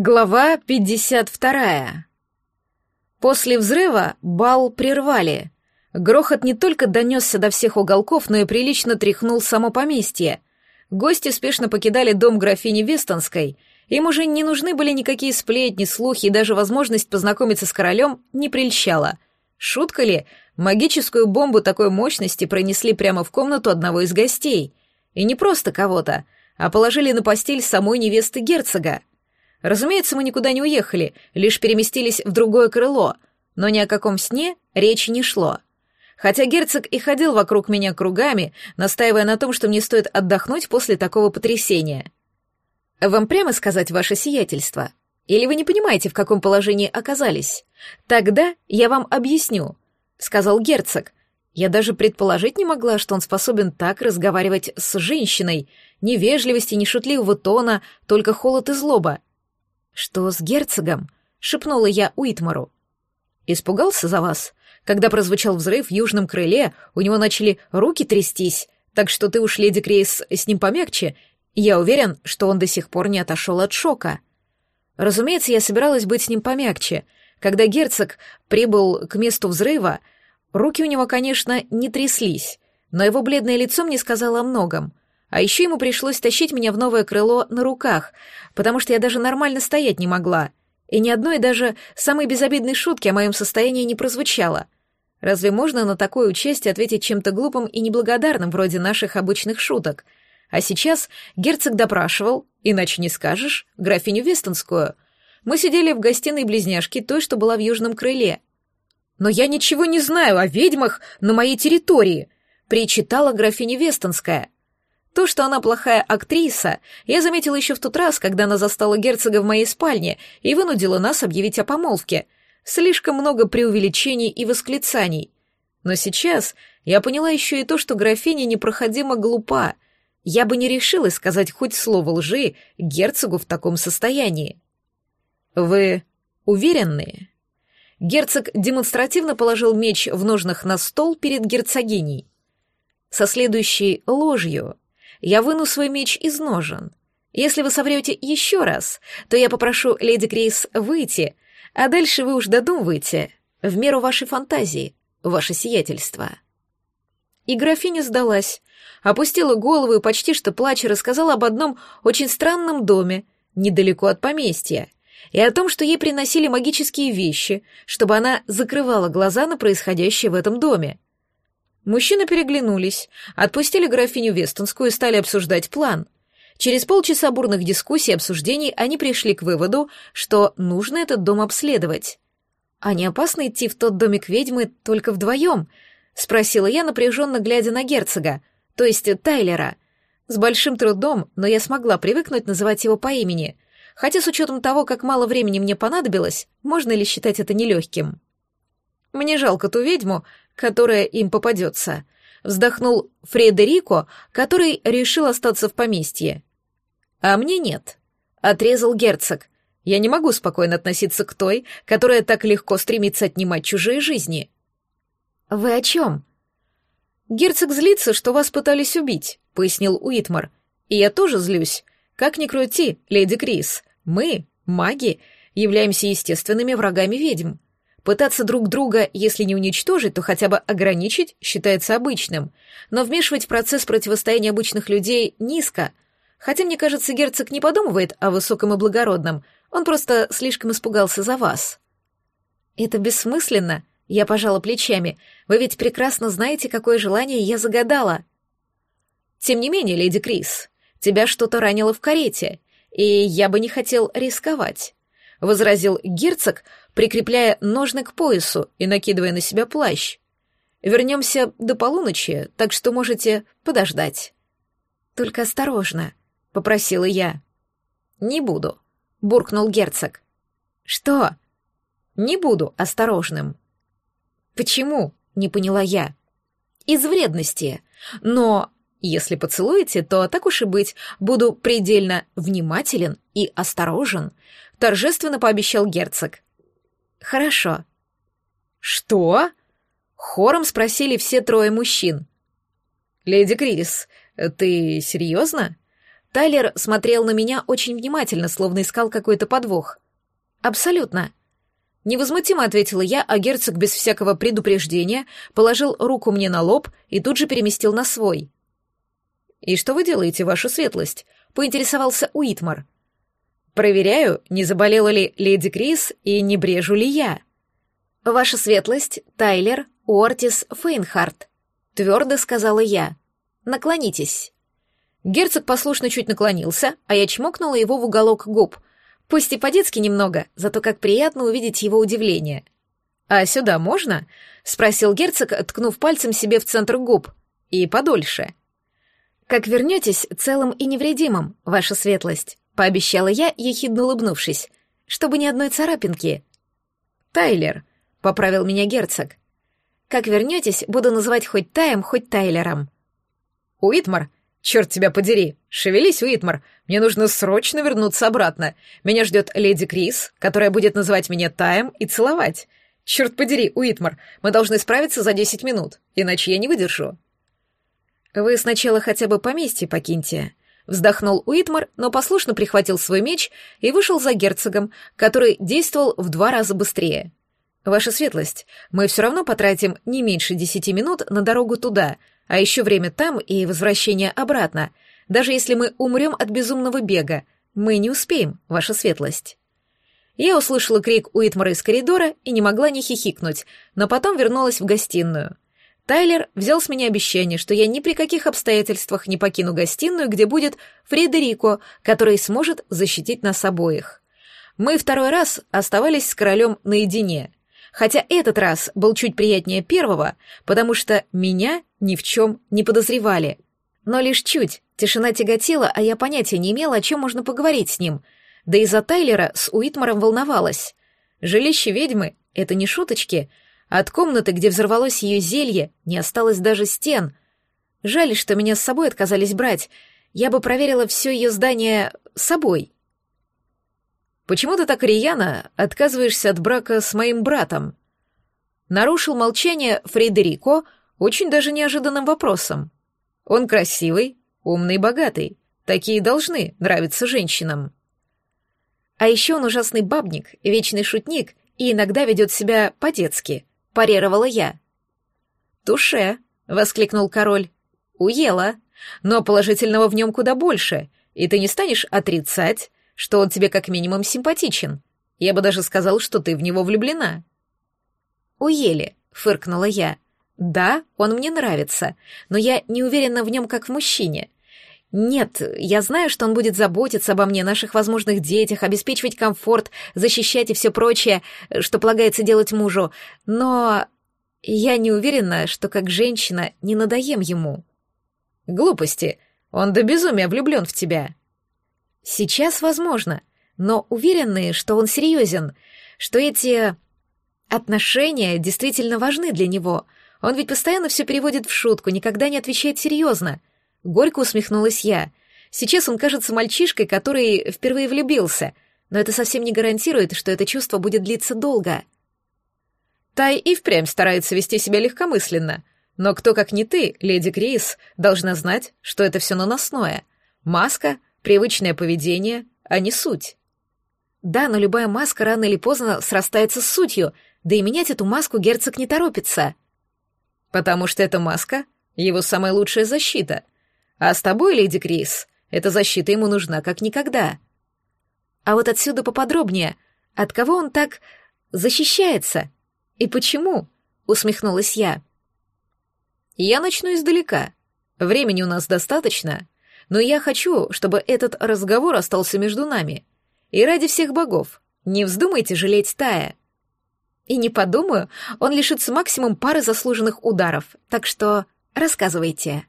Глава 52. После взрыва бал прервали. Грохот не только донесся до всех уголков, но и прилично тряхнул само поместье. Гости спешно покидали дом графини Вестонской. Им уже не нужны были никакие сплетни, слухи и даже возможность познакомиться с королем не прельщала. Шутка ли, магическую бомбу такой мощности пронесли прямо в комнату одного из гостей. И не просто кого-то, а положили на постель самой невесты герцога. Разумеется, мы никуда не уехали, лишь переместились в другое крыло, но ни о каком сне речи не шло. Хотя герцог и ходил вокруг меня кругами, настаивая на том, что мне стоит отдохнуть после такого потрясения. «Вам прямо сказать ваше сиятельство? Или вы не понимаете, в каком положении оказались? Тогда я вам объясню», — сказал герцог. Я даже предположить не могла, что он способен так разговаривать с женщиной. Ни вежливости, ни шутливого тона, только холод и злоба. «Что с герцогом?» — шепнула я Уитмару. «Испугался за вас? Когда прозвучал взрыв в южном крыле, у него начали руки трястись, так что ты уж, леди Крейс, с ним помягче. Я уверен, что он до сих пор не отошел от шока». Разумеется, я собиралась быть с ним помягче. Когда герцог прибыл к месту взрыва, руки у него, конечно, не тряслись, но его бледное лицо мне сказало о многом. А еще ему пришлось тащить меня в новое крыло на руках, потому что я даже нормально стоять не могла. И ни одной даже самой безобидной шутки о моем состоянии не прозвучало. Разве можно на такое участие ответить чем-то глупым и неблагодарным, вроде наших обычных шуток? А сейчас герцог допрашивал, иначе не скажешь, графиню Вестонскую. Мы сидели в гостиной близняшки, той, что была в южном крыле. «Но я ничего не знаю о ведьмах на моей территории», — причитала графиня Вестонская — то, что она плохая актриса, я заметила еще в тот раз, когда она застала герцога в моей спальне и вынудила нас объявить о помолвке. Слишком много преувеличений и восклицаний. Но сейчас я поняла еще и то, что графиня непроходимо глупа. Я бы не решилась сказать хоть слово лжи герцогу в таком состоянии. «Вы уверенные?» Герцог демонстративно положил меч в ножнах на стол перед герцогиней. Со следующей ложью я выну свой меч из ножен. Если вы соврете еще раз, то я попрошу леди Крис выйти, а дальше вы уж додумываете, в меру вашей фантазии, ваше сиятельство». И графиня сдалась, опустила голову и почти что плача рассказала об одном очень странном доме, недалеко от поместья, и о том, что ей приносили магические вещи, чтобы она закрывала глаза на происходящее в этом доме. Мужчины переглянулись, отпустили графиню Вестонскую и стали обсуждать план. Через полчаса бурных дискуссий и обсуждений они пришли к выводу, что нужно этот дом обследовать. «А не опасно идти в тот домик ведьмы только вдвоем?» — спросила я, напряженно глядя на герцога, то есть Тайлера. С большим трудом, но я смогла привыкнуть называть его по имени, хотя с учетом того, как мало времени мне понадобилось, можно ли считать это нелегким. Мне жалко ту ведьму, которая им попадется. Вздохнул Фредерико, который решил остаться в поместье. А мне нет. Отрезал герцог. Я не могу спокойно относиться к той, которая так легко стремится отнимать чужие жизни. Вы о чем? Герцог злится, что вас пытались убить, пояснил Уитмар. И я тоже злюсь. Как ни крути, леди Крис, мы, маги, являемся естественными врагами ведьм. Пытаться друг друга, если не уничтожить, то хотя бы ограничить, считается обычным. Но вмешивать в процесс противостояния обычных людей низко. Хотя, мне кажется, герцог не подумывает о высоком и благородном, он просто слишком испугался за вас. Это бессмысленно, я пожала плечами. Вы ведь прекрасно знаете, какое желание я загадала. Тем не менее, леди Крис, тебя что-то ранило в карете, и я бы не хотел рисковать. — возразил герцог, прикрепляя ножны к поясу и накидывая на себя плащ. «Вернемся до полуночи, так что можете подождать». «Только осторожно», — попросила я. «Не буду», — буркнул герцог. «Что?» «Не буду осторожным». «Почему?» — не поняла я. «Из вредности. Но если поцелуете, то, так уж и быть, буду предельно внимателен и осторожен», — торжественно пообещал герцог. «Хорошо». «Что?» — хором спросили все трое мужчин. «Леди Крис, ты серьезно?» Тайлер смотрел на меня очень внимательно, словно искал какой-то подвох. «Абсолютно», Невозмутимо ответила я, а герцог без всякого предупреждения положил руку мне на лоб и тут же переместил на свой. «И что вы делаете, ваша светлость?» — поинтересовался Уитмар. «Проверяю, не заболела ли леди Крис и не брежу ли я». «Ваша светлость, Тайлер Уортис Фейнхарт», — твердо сказала я. «Наклонитесь». Герцог послушно чуть наклонился, а я чмокнула его в уголок губ. Пусть и по-детски немного, зато как приятно увидеть его удивление. «А сюда можно?» — спросил герцог, ткнув пальцем себе в центр губ. «И подольше». «Как вернетесь целым и невредимым, ваша светлость», — пообещала я, ехидно улыбнувшись, «чтобы ни одной царапинки». «Тайлер», — поправил меня герцог. «Как вернетесь, буду называть хоть Таем, хоть Тайлером». «Уитмар, черт тебя подери, шевелись, Уитмар, мне нужно срочно вернуться обратно. Меня ждет леди Крис, которая будет называть меня Таем и целовать. Черт подери, Уитмар, мы должны справиться за десять минут, иначе я не выдержу». «Вы сначала хотя бы поместье покиньте», — вздохнул Уитмар, но послушно прихватил свой меч и вышел за герцогом, который действовал в два раза быстрее. «Ваша светлость, мы все равно потратим не меньше десяти минут на дорогу туда, а еще время там и возвращение обратно. Даже если мы умрем от безумного бега, мы не успеем, ваша светлость». Я услышала крик Уитмара из коридора и не могла не хихикнуть, но потом вернулась в гостиную — Тайлер взял с меня обещание, что я ни при каких обстоятельствах не покину гостиную, где будет Фредерико, который сможет защитить нас обоих. Мы второй раз оставались с королем наедине, хотя этот раз был чуть приятнее первого, потому что меня ни в чем не подозревали. Но лишь чуть, тишина тяготела, а я понятия не имела, о чем можно поговорить с ним. Да и за Тайлера с Уитмаром волновалась. Жилище ведьмы — это не шуточки — от комнаты, где взорвалось ее зелье, не осталось даже стен. Жаль, что меня с собой отказались брать. Я бы проверила все ее здание собой. «Почему ты так рьяно отказываешься от брака с моим братом?» Нарушил молчание Фредерико очень даже неожиданным вопросом. «Он красивый, умный богатый. Такие должны нравиться женщинам». А еще он ужасный бабник, вечный шутник и иногда ведет себя по-детски парировала я. «Туше!» — воскликнул король. «Уела! Но положительного в нем куда больше, и ты не станешь отрицать, что он тебе как минимум симпатичен. Я бы даже сказал, что ты в него влюблена». «Уели!» — фыркнула я. «Да, он мне нравится, но я не уверена в нем как в мужчине. Нет, я знаю, что он будет заботиться обо мне, наших возможных детях, обеспечивать комфорт, защищать и все прочее, что полагается делать мужу, но я не уверена, что как женщина не надоем ему. Глупости. Он до безумия влюблен в тебя. Сейчас возможно, но уверены, что он серьезен, что эти отношения действительно важны для него. Он ведь постоянно все переводит в шутку, никогда не отвечает серьезно. Горько усмехнулась я. Сейчас он кажется мальчишкой, который впервые влюбился, но это совсем не гарантирует, что это чувство будет длиться долго. Тай и впрямь старается вести себя легкомысленно, но кто, как не ты, леди Крис, должна знать, что это все наносное. Маска, привычное поведение, а не суть. Да, но любая маска рано или поздно срастается с сутью, да и менять эту маску герцог не торопится. Потому что эта маска — его самая лучшая защита — а с тобой, леди Крис, эта защита ему нужна как никогда. А вот отсюда поподробнее. От кого он так защищается? И почему? Усмехнулась я. Я начну издалека. Времени у нас достаточно, но я хочу, чтобы этот разговор остался между нами. И ради всех богов, не вздумайте жалеть Тая. И не подумаю, он лишится максимум пары заслуженных ударов, так что рассказывайте.